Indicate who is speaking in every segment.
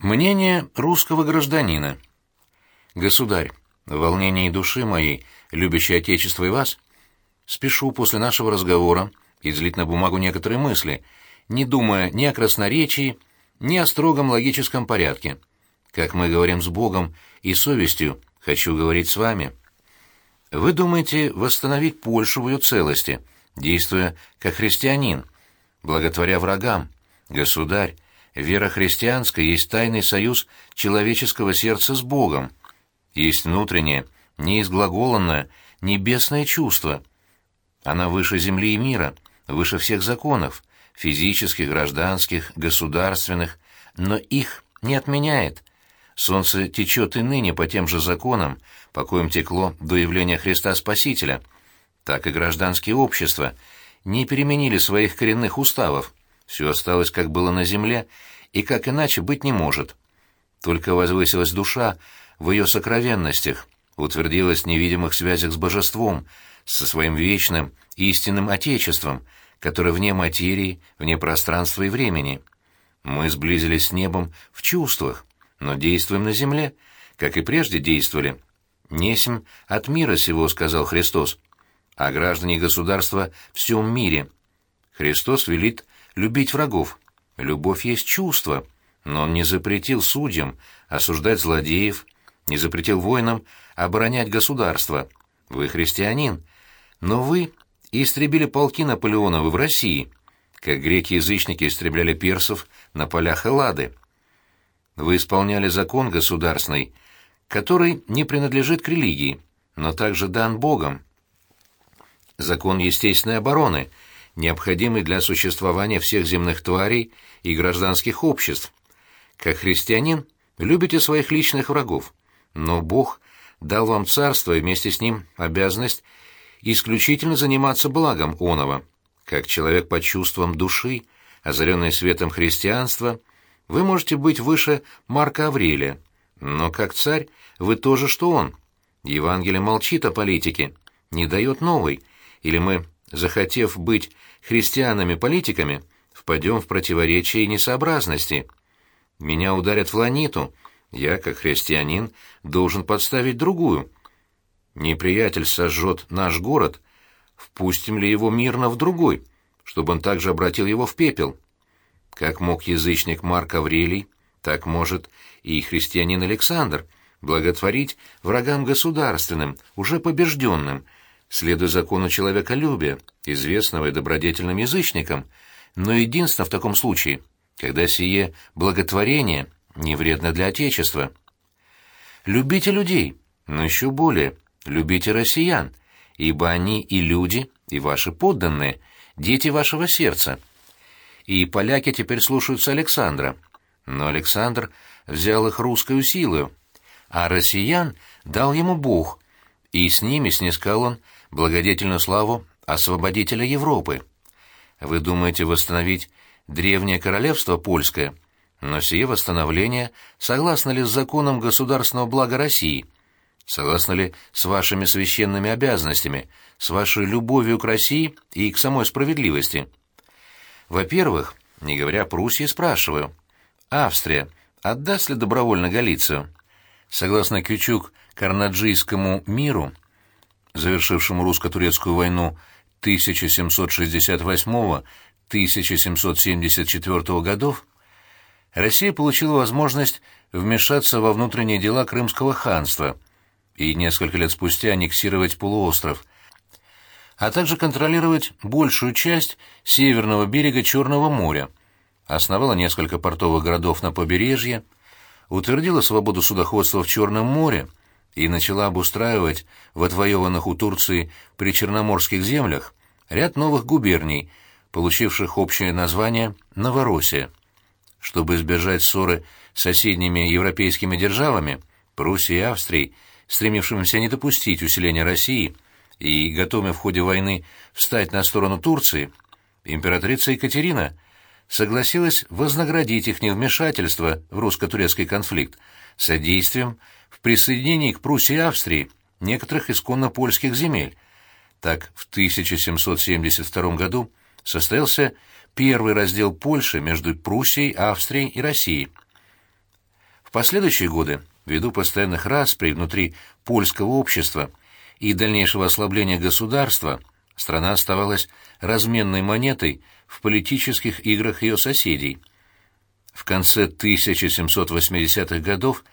Speaker 1: Мнение русского гражданина. Государь, в волнении души моей, любящей Отечество и вас, спешу после нашего разговора излить на бумагу некоторые мысли, не думая ни о красноречии, ни о строгом логическом порядке. Как мы говорим с Богом и совестью, хочу говорить с вами. Вы думаете восстановить Польшу в ее целости, действуя как христианин, благотворя врагам. Государь, Вера христианская есть тайный союз человеческого сердца с Богом. Есть внутреннее, неизглаголанное, небесное чувство. Она выше земли и мира, выше всех законов, физических, гражданских, государственных, но их не отменяет. Солнце течет и ныне по тем же законам, по коим текло до явления Христа Спасителя. Так и гражданские общества не переменили своих коренных уставов, все осталось, как было на земле, и как иначе быть не может. Только возвысилась душа в ее сокровенностях, утвердилась в невидимых связях с божеством, со своим вечным, истинным Отечеством, которое вне материи, вне пространства и времени. Мы сблизились с небом в чувствах, но действуем на земле, как и прежде действовали. «Несем от мира сего», — сказал Христос, — «а граждане государства в всем мире». Христос велит любить врагов. Любовь есть чувство, но он не запретил судьям осуждать злодеев, не запретил воинам оборонять государство. Вы христианин, но вы истребили полки Наполеонова в России, как греки-язычники истребляли персов на полях Эллады. Вы исполняли закон государственный, который не принадлежит к религии, но также дан Богом. Закон естественной обороны — необходимый для существования всех земных тварей и гражданских обществ. Как христианин любите своих личных врагов, но Бог дал вам царство и вместе с ним обязанность исключительно заниматься благом оного. Как человек под чувством души, озаренный светом христианства, вы можете быть выше Марка Аврелия, но как царь вы тоже, что он. Евангелие молчит о политике, не дает новой, или мы захотев быть христианами-политиками, впадем в противоречие и несообразности. Меня ударят в ланиту, я, как христианин, должен подставить другую. Неприятель сожжет наш город, впустим ли его мирно в другой, чтобы он также обратил его в пепел? Как мог язычник Марк Аврелий, так может и христианин Александр благотворить врагам государственным, уже побежденным, следуя закону человеколюбия, известного и добродетельным язычникам, но единственно в таком случае, когда сие благотворение не вредно для Отечества. Любите людей, но еще более любите россиян, ибо они и люди, и ваши подданные, дети вашего сердца. И поляки теперь слушаются Александра, но Александр взял их русскую силою, а россиян дал ему Бог, и с ними снискал он благодетельную славу освободителя Европы. Вы думаете восстановить древнее королевство польское, но сие восстановление согласно ли с законом государственного блага России? Согласно ли с вашими священными обязанностями, с вашей любовью к России и к самой справедливости? Во-первых, не говоря о Пруссии, спрашиваю, Австрия отдаст ли добровольно Галицию? Согласно Кючук-Карнаджийскому миру, завершившему русско-турецкую войну 1768-1774 годов, Россия получила возможность вмешаться во внутренние дела Крымского ханства и несколько лет спустя аннексировать полуостров, а также контролировать большую часть северного берега Черного моря, основала несколько портовых городов на побережье, утвердила свободу судоходства в Черном море, и начала обустраивать в отвоеванных у Турции причерноморских землях ряд новых губерний, получивших общее название Новороссия. Чтобы избежать ссоры с соседними европейскими державами, Пруссией и Австрией, стремившимися не допустить усиления России и готовыми в ходе войны встать на сторону Турции, императрица Екатерина согласилась вознаградить их невмешательство в русско-турецкий конфликт содействием в присоединении к Пруссии и Австрии некоторых исконно польских земель. Так, в 1772 году состоялся первый раздел Польши между Пруссией, Австрией и Россией. В последующие годы, ввиду постоянных расприй внутри польского общества и дальнейшего ослабления государства, страна оставалась разменной монетой в политических играх ее соседей. В конце 1780-х годов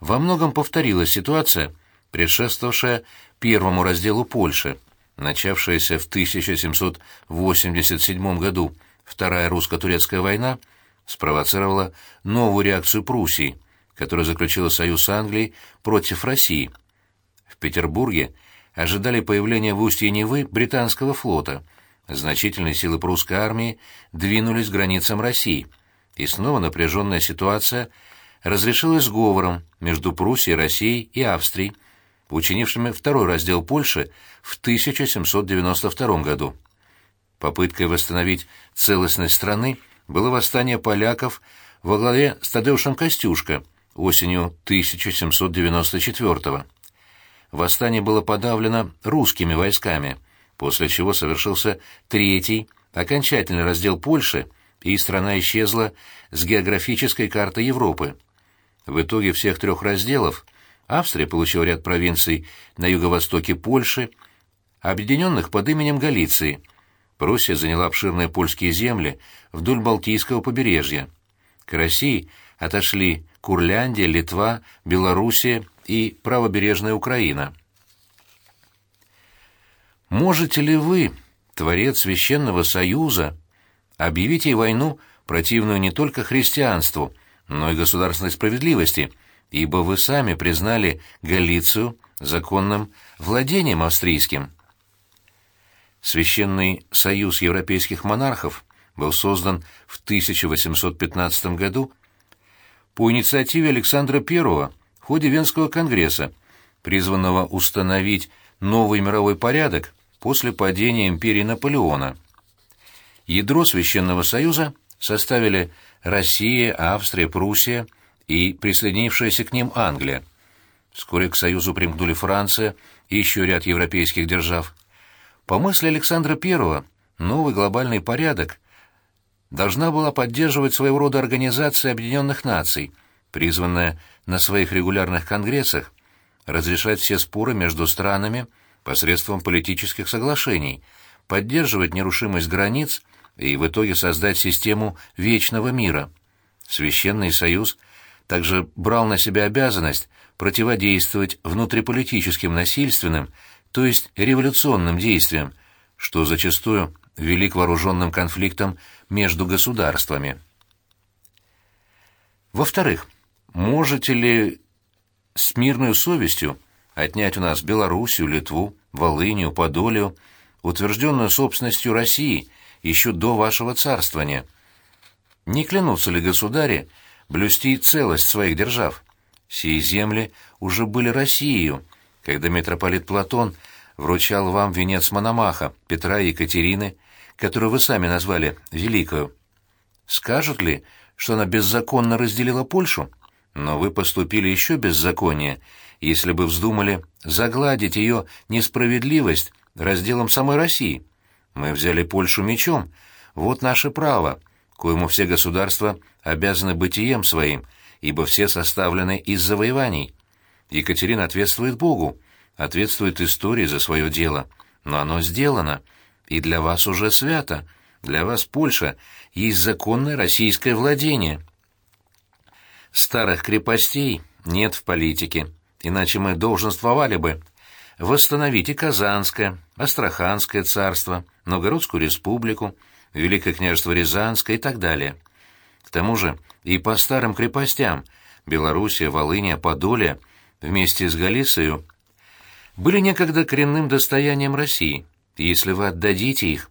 Speaker 1: во многом повторилась ситуация, предшествовавшая первому разделу Польши, начавшаяся в 1787 году Вторая русско-турецкая война спровоцировала новую реакцию Пруссии, которая заключила союз с Англией против России. В Петербурге ожидали появления в устье Невы британского флота. Значительные силы прусской армии двинулись к границам России, и снова напряженная ситуация разрешилась сговором между Пруссией, Россией и Австрией, учинившими второй раздел Польши в 1792 году. Попыткой восстановить целостность страны было восстание поляков во главе с Тадеушем Костюшко осенью 1794 -го. Восстание было подавлено русскими войсками, после чего совершился третий, окончательный раздел Польши, и страна исчезла с географической карты Европы. В итоге всех трех разделов Австрия получила ряд провинций на юго-востоке Польши, объединенных под именем Галиции – Пруссия заняла обширные польские земли вдоль Балтийского побережья. К России отошли Курляндия, Литва, Белоруссия и правобережная Украина. Можете ли вы, творец Священного Союза, объявить ей войну, противную не только христианству, но и государственной справедливости, ибо вы сами признали Галицию законным владением австрийским? Священный союз европейских монархов был создан в 1815 году по инициативе Александра I в ходе Венского конгресса, призванного установить новый мировой порядок после падения империи Наполеона. Ядро Священного Союза составили Россия, Австрия, Пруссия и присоединившаяся к ним Англия. Вскоре к Союзу примкнули Франция и еще ряд европейских держав. По мысли Александра I, новый глобальный порядок должна была поддерживать своего рода Организация Объединенных Наций, призванная на своих регулярных конгрессах разрешать все споры между странами посредством политических соглашений, поддерживать нерушимость границ и в итоге создать систему вечного мира. Священный Союз также брал на себя обязанность противодействовать внутриполитическим насильственным то есть революционным действием, что зачастую вели к вооруженным конфликтам между государствами. Во-вторых, можете ли с мирной совестью отнять у нас Белоруссию, Литву, Волынию, Подолию, утвержденную собственностью России еще до вашего царствования? Не клянутся ли государи блюсти целость своих держав? Сии земли уже были Россией, когда митрополит Платон вручал вам венец Мономаха, Петра и Екатерины, которую вы сами назвали Великою. Скажут ли, что она беззаконно разделила Польшу? Но вы поступили еще беззаконнее, если бы вздумали загладить ее несправедливость разделом самой России. Мы взяли Польшу мечом. Вот наше право, коему все государства обязаны бытием своим, ибо все составлены из завоеваний. Екатерина ответствует Богу, ответствует истории за свое дело, но оно сделано, и для вас уже свято. Для вас Польша есть законное российское владение. Старых крепостей нет в политике, иначе мы долженствовали бы восстановить и Казанское, Астраханское царство, Новгородскую республику, Великое княжество Рязанское и так далее. К тому же и по старым крепостям Белоруссия, Волыния, Подолье вместе с Галицией были некогда коренным достоянием России, если вы отдадите их,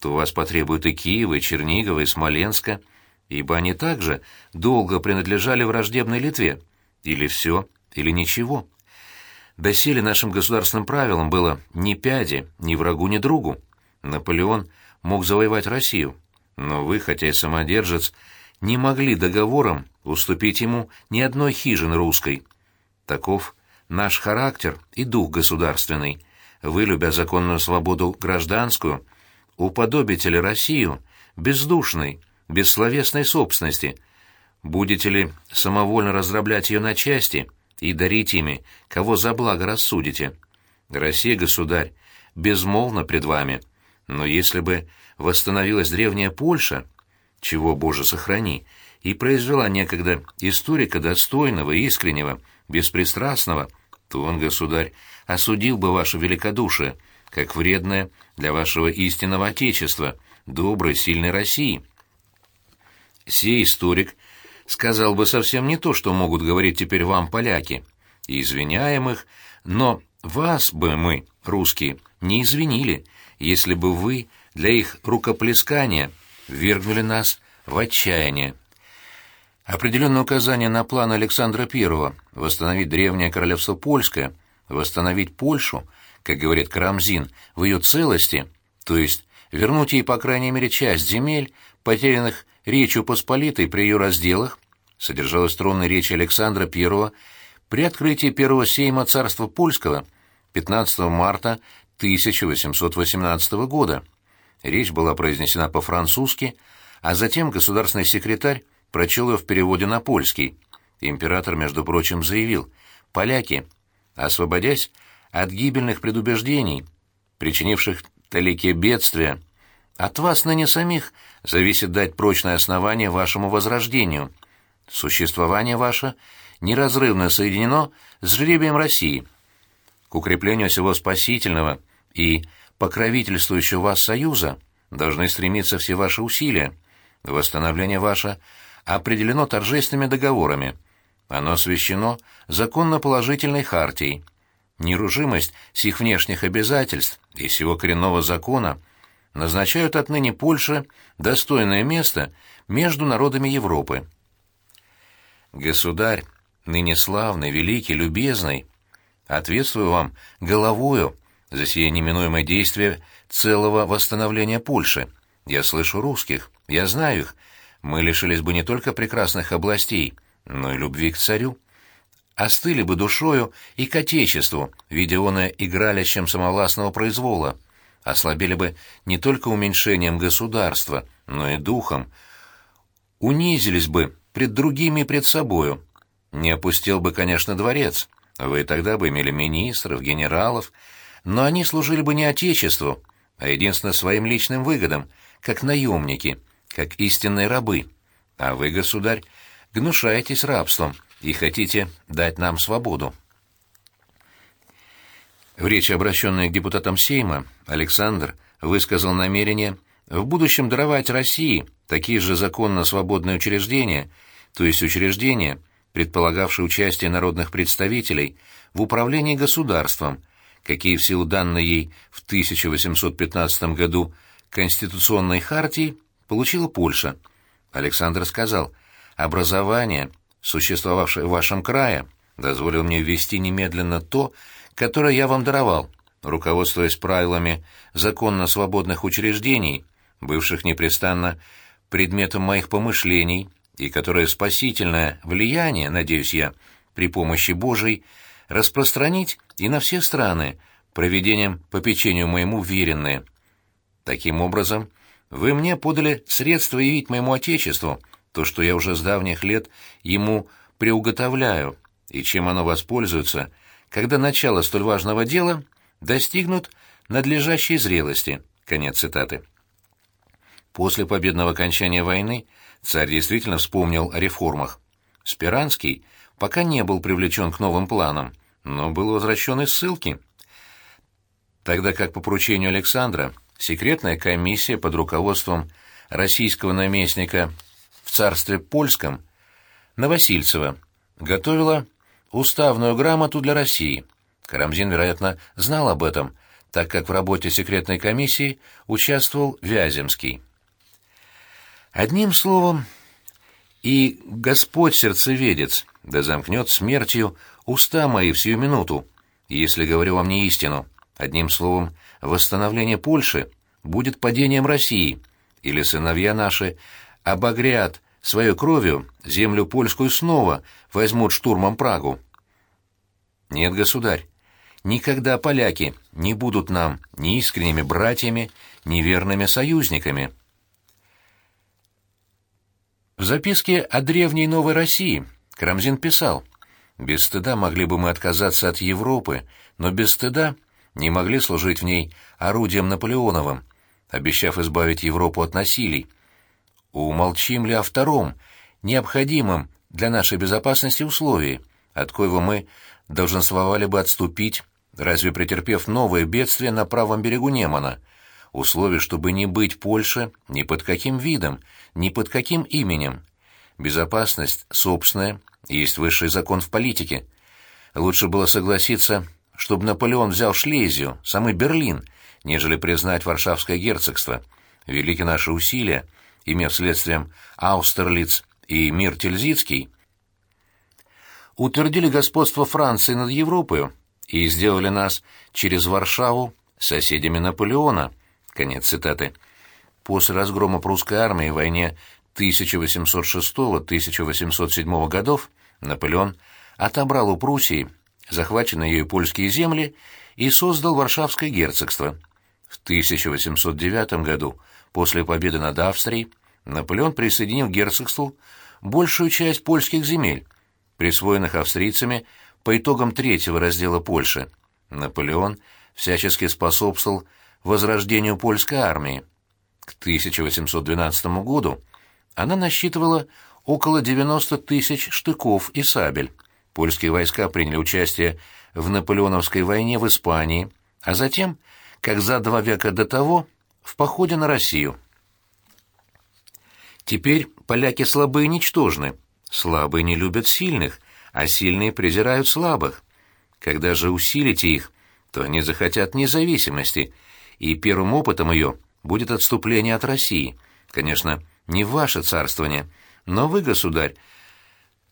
Speaker 1: то вас потребуют и Киева, и Чернигова, и Смоленска, ибо они также долго принадлежали враждебной Литве. Или все, или ничего. Доселе нашим государственным правилам было ни пяди, ни врагу, ни другу. Наполеон мог завоевать Россию, но вы, хотя и самодержец, не могли договором уступить ему ни одной хижины русской. Таков наш характер и дух государственный. Вы, любя законную свободу гражданскую, уподобите ли Россию бездушной, бессловесной собственности, будете ли самовольно раздроблять ее на части и дарить ими, кого за благо рассудите? Россия, государь, безмолвна пред вами, но если бы восстановилась древняя Польша, чего, Боже, сохрани, и произвела некогда историка достойного, искреннего, беспристрастного, то он, государь, осудил бы ваше великодушие, как вредное для вашего истинного Отечества, доброй, сильной России. Сей историк сказал бы совсем не то, что могут говорить теперь вам поляки, и извиняем их, но вас бы мы, русские, не извинили, если бы вы для их рукоплескания ввергнули нас в отчаяние. Определенное указание на план Александра I восстановить древнее королевство польское, восстановить Польшу, как говорит Карамзин, в ее целости, то есть вернуть ей, по крайней мере, часть земель, потерянных Речью Посполитой при ее разделах, содержалась тронной речи Александра I при открытии первого сейма царства польского 15 марта 1818 года. Речь была произнесена по-французски, а затем государственный секретарь прочел ее в переводе на польский. Император, между прочим, заявил, «Поляки, освободясь от гибельных предубеждений, причинивших талике бедствия, от вас ныне самих зависит дать прочное основание вашему возрождению. Существование ваше неразрывно соединено с жребием России. К укреплению всего спасительного и покровительствующего вас союза должны стремиться все ваши усилия. Восстановление ваше определено торжественными договорами. Оно освящено законно-положительной хартией. Неружимость сих внешних обязательств и всего коренного закона назначают отныне Польше достойное место между народами Европы. Государь, ныне славный, великий, любезный, ответствую вам головою за сие неминуемое действие целого восстановления Польши. Я слышу русских, я знаю их, мы лишились бы не только прекрасных областей, но и любви к царю. Остыли бы душою и к отечеству, видя оно игралищем самовластного произвола. Ослабели бы не только уменьшением государства, но и духом. Унизились бы пред другими и пред собою. Не опустил бы, конечно, дворец. Вы тогда бы имели министров, генералов, но они служили бы не отечеству, а единственно своим личным выгодам, как наемники — как истинные рабы. А вы, государь, гнушаетесь рабством и хотите дать нам свободу. В речи, обращенной к депутатам Сейма, Александр высказал намерение в будущем даровать России такие же законно свободные учреждения, то есть учреждения, предполагавшие участие народных представителей в управлении государством, какие в силу данной ей в 1815 году Конституционной хартии получила Польша. Александр сказал, образование, существовавшее в вашем крае, дозволило мне ввести немедленно то, которое я вам даровал, руководствуясь правилами законно свободных учреждений, бывших непрестанно предметом моих помышлений, и которое спасительное влияние, надеюсь я, при помощи Божией, распространить и на все страны, проведением попечению моему веренные. Таким образом, вы мне подали средства явить моему отечеству то, что я уже с давних лет ему приуготовляю, и чем оно воспользуется, когда начало столь важного дела достигнут надлежащей зрелости». Конец цитаты. После победного окончания войны царь действительно вспомнил о реформах. Спиранский пока не был привлечен к новым планам, но был возвращен из ссылки. Тогда как по поручению Александра секретная комиссия под руководством российского наместника в царстве польском Новосильцева готовила уставную грамоту для России. Карамзин, вероятно, знал об этом, так как в работе секретной комиссии участвовал Вяземский. Одним словом, и Господь сердцеведец, да замкнет смертью уста мои в сию минуту, если говорю вам не истину. Одним словом, восстановление Польши будет падением России, или сыновья наши обогрят своей кровью землю польскую снова возьмут штурмом Прагу. Нет, государь, никогда поляки не будут нам ни искренними братьями, ни верными союзниками. В записке о древней Новой России Карамзин писал «Без стыда могли бы мы отказаться от Европы, но без стыда не могли служить в ней орудием Наполеоновым, обещав избавить Европу от насилий. Умолчим ли о втором, необходимом для нашей безопасности условии, от коего мы долженствовали бы отступить, разве претерпев новое бедствие на правом берегу Немана, условие, чтобы не быть Польше ни под каким видом, ни под каким именем. Безопасность собственная, есть высший закон в политике. Лучше было согласиться, чтобы Наполеон взял Шлезию, самый Берлин, нежели признать Варшавское герцогство. Велики наши усилия, имев следствием Аустерлиц и мир Тильзитский, утвердили господство Франции над Европой и сделали нас через Варшаву соседями Наполеона. Конец цитаты. После разгрома прусской армии в войне 1806-1807 годов Наполеон отобрал у Пруссии захваченные ею польские земли и создал Варшавское герцогство. В 1809 году, после победы над Австрией, Наполеон присоединил к герцогству большую часть польских земель, присвоенных австрийцами по итогам третьего раздела Польши. Наполеон всячески способствовал возрождению польской армии. К 1812 году она насчитывала около 90 тысяч штыков и сабель. Польские войска приняли участие в Наполеоновской войне в Испании, а затем, как за два века до того, в походе на Россию. Теперь поляки слабые и ничтожны. Слабые не любят сильных, а сильные презирают слабых. Когда же усилите их, то они захотят независимости, и первым опытом ее будет отступление от России. Конечно, не ваше царствование, но вы, государь,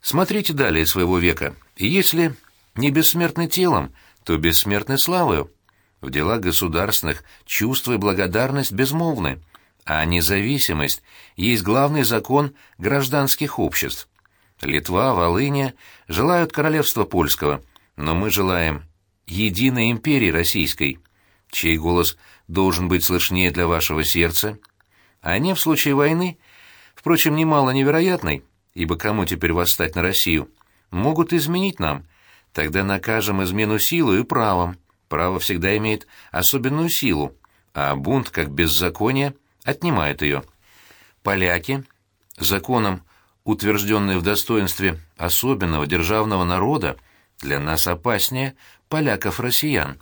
Speaker 1: смотрите далее своего века, и если не бессмертны телом, то бессмертны славою. В делах государственных чувство и благодарность безмолвны а независимость есть главный закон гражданских обществ. Литва, Волыня желают королевства польского, но мы желаем единой империи российской, чей голос должен быть слышнее для вашего сердца, а не в случае войны, впрочем, немало невероятной, ибо кому теперь восстать на Россию, могут изменить нам, тогда накажем измену силой и правом, право всегда имеет особенную силу, а бунт, как беззаконие — отнимает ее. Поляки, законом утвержденные в достоинстве особенного державного народа, для нас опаснее поляков-россиян.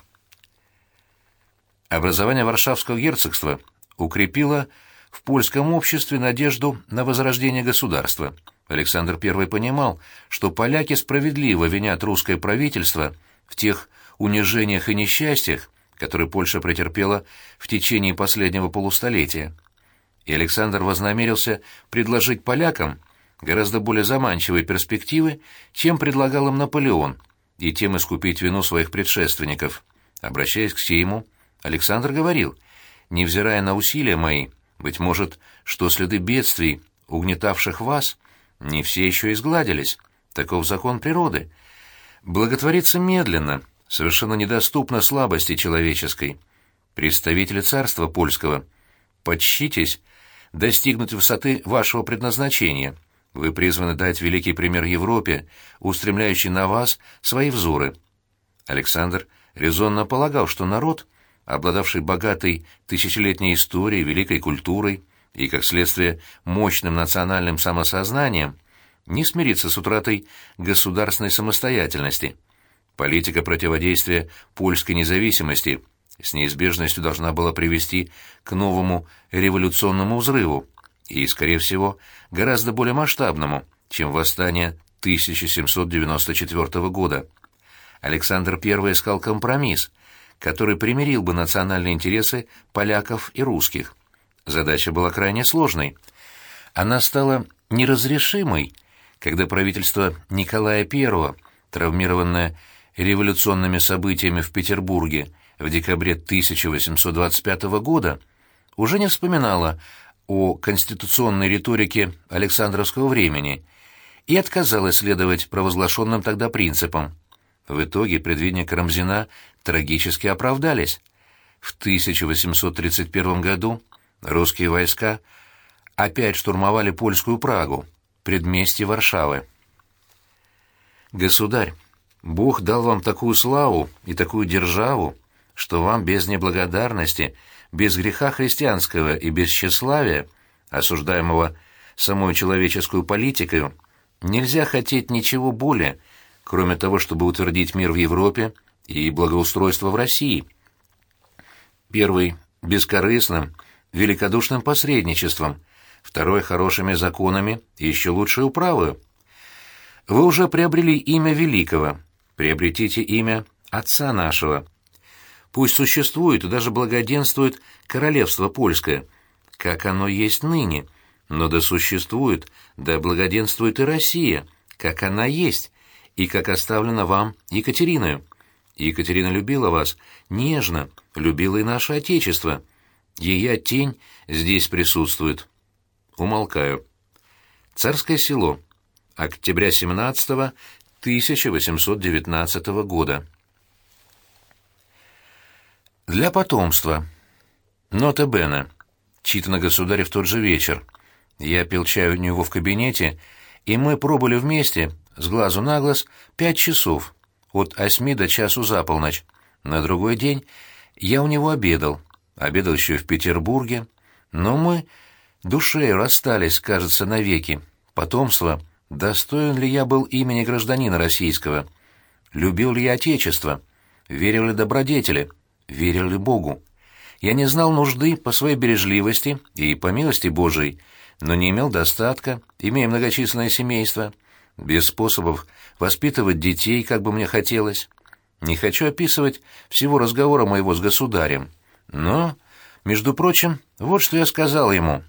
Speaker 1: Образование Варшавского герцогства укрепило в польском обществе надежду на возрождение государства. Александр I понимал, что поляки справедливо винят русское правительство в тех унижениях и несчастьях, который Польша претерпела в течение последнего полустолетия. И Александр вознамерился предложить полякам гораздо более заманчивые перспективы, чем предлагал им Наполеон, и тем искупить вину своих предшественников. Обращаясь к Сейму, Александр говорил, «Невзирая на усилия мои, быть может, что следы бедствий, угнетавших вас, не все еще изгладились. Таков закон природы. Благотворится медленно, совершенно недоступна слабости человеческой. Представители царства польского, подщитесь достигнуть высоты вашего предназначения. Вы призваны дать великий пример Европе, устремляющий на вас свои взоры. Александр резонно полагал, что народ, обладавший богатой тысячелетней историей, великой культурой и, как следствие, мощным национальным самосознанием, не смирится с утратой государственной самостоятельности – Политика противодействия польской независимости с неизбежностью должна была привести к новому революционному взрыву и, скорее всего, гораздо более масштабному, чем восстание 1794 года. Александр I искал компромисс, который примирил бы национальные интересы поляков и русских. Задача была крайне сложной. Она стала неразрешимой, когда правительство Николая I, травмированное революционными событиями в Петербурге в декабре 1825 года, уже не вспоминала о конституционной риторике Александровского времени и отказалась следовать провозглашенным тогда принципам. В итоге предвидения Карамзина трагически оправдались. В 1831 году русские войска опять штурмовали польскую Прагу, предместье Варшавы. Государь, Бог дал вам такую славу и такую державу, что вам без неблагодарности, без греха христианского и без тщеславия, осуждаемого самой человеческую политикой, нельзя хотеть ничего более, кроме того, чтобы утвердить мир в Европе и благоустройство в России. Первый — бескорыстным, великодушным посредничеством, второй — хорошими законами и еще лучшей управою. Вы уже приобрели имя великого, приобретите имя Отца нашего. Пусть существует и даже благоденствует королевство польское, как оно есть ныне, но да существует, да благоденствует и Россия, как она есть, и как оставлена вам Екатериною. Екатерина любила вас нежно, любила и наше Отечество. Ее тень здесь присутствует. Умолкаю. Царское село. Октября 17 1819 года. Для потомства. Нота Бена. Читано государю в тот же вечер. Я пил чай у него в кабинете, и мы пробыли вместе, с глазу на глаз, пять часов, от восьми до часу за полночь. На другой день я у него обедал, обедал еще в Петербурге, но мы душею расстались, кажется, навеки. Потомство, достоин ли я был имени гражданина российского, любил ли я Отечество, верил ли добродетели, верил ли Богу. Я не знал нужды по своей бережливости и по милости Божией, но не имел достатка, имея многочисленное семейство, без способов воспитывать детей, как бы мне хотелось. Не хочу описывать всего разговора моего с государем, но, между прочим, вот что я сказал ему.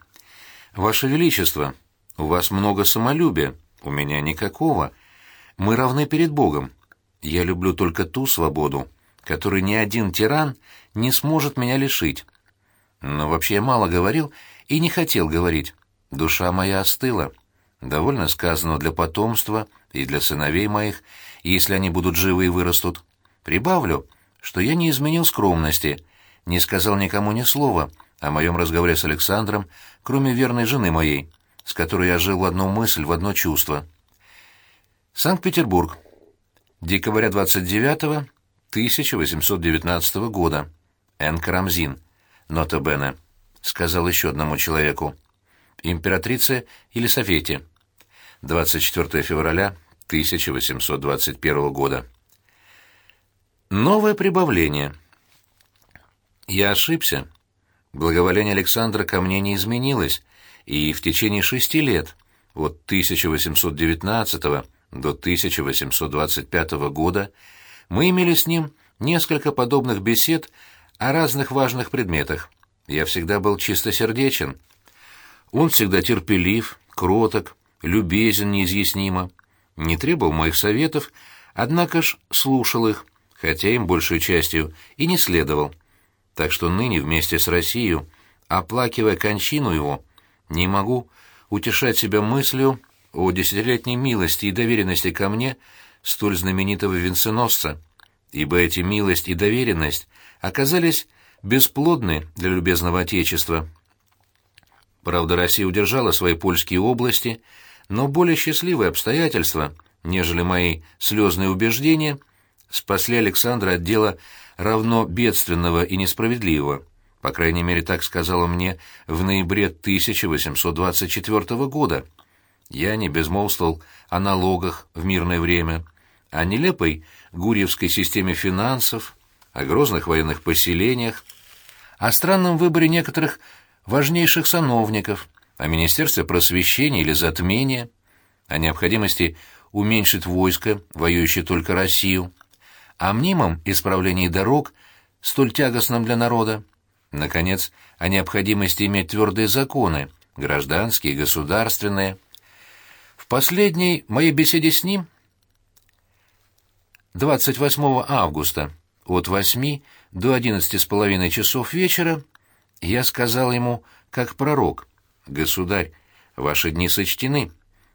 Speaker 1: «Ваше Величество, у вас много самолюбия, у меня никакого. Мы равны перед Богом. Я люблю только ту свободу, которой ни один тиран не сможет меня лишить. Но вообще я мало говорил и не хотел говорить. Душа моя остыла. Довольно сказано для потомства и для сыновей моих, если они будут живы и вырастут. Прибавлю, что я не изменил скромности, не сказал никому ни слова о моем разговоре с Александром, кроме верной жены моей, с которой я жил в одну мысль, в одно чувство. Санкт-Петербург. Декабря 29 1819 года. Н. Карамзин. Нота Бене. Сказал еще одному человеку. Императрице Елисавете. 24 февраля 1821 года. Новое прибавление. Я ошибся. Благоволение Александра ко мне не изменилось, и в течение шести лет, от 1819 до 1825 года, мы имели с ним несколько подобных бесед о разных важных предметах. Я всегда был чистосердечен. Он всегда терпелив, кроток, любезен неизъяснимо, не требовал моих советов, однако ж слушал их, хотя им большей частью и не следовал. Так что ныне вместе с Россией, оплакивая кончину его, не могу утешать себя мыслью о десятилетней милости и доверенности ко мне столь знаменитого венценосца, ибо эти милость и доверенность оказались бесплодны для любезного Отечества. Правда, Россия удержала свои польские области, но более счастливые обстоятельства, нежели мои слезные убеждения, спасли Александра от дела равно бедственного и несправедливого. По крайней мере, так сказала мне в ноябре 1824 года. Я не безмолвствовал о налогах в мирное время, о нелепой гурьевской системе финансов, о грозных военных поселениях, о странном выборе некоторых важнейших сановников, о Министерстве просвещения или затмения, о необходимости уменьшить войско, воюющее только Россию, о мнимом исправлении дорог, столь тягостном для народа, наконец, о необходимости иметь твердые законы, гражданские, государственные. В последней моей беседе с ним 28 августа от 8 до 11 с половиной часов вечера я сказал ему, как пророк, «Государь, ваши дни сочтены,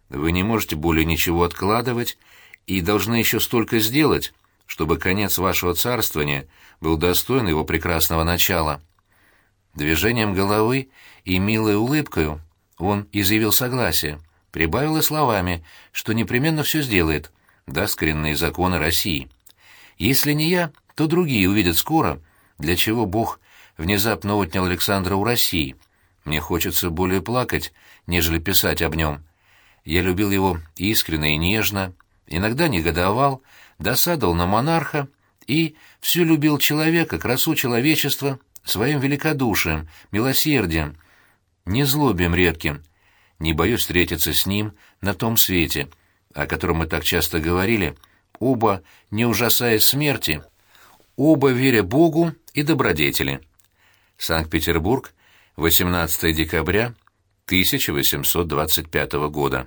Speaker 1: вы не можете более ничего откладывать и должны еще столько сделать, чтобы конец вашего царствования был достоин его прекрасного начала». Движением головы и милой улыбкою он изъявил согласие. прибавил и словами, что непременно все сделает, даст коренные законы России. Если не я, то другие увидят скоро, для чего Бог внезапно отнял Александра у России. Мне хочется более плакать, нежели писать об нем. Я любил его искренне и нежно, иногда негодовал, досадовал на монарха и все любил человека, красу человечества, своим великодушием, милосердием, незлобием редким. Не боюсь встретиться с ним на том свете, о котором мы так часто говорили, оба, не ужасаясь смерти, оба веря Богу и добродетели. Санкт-Петербург, 18 декабря 1825 года.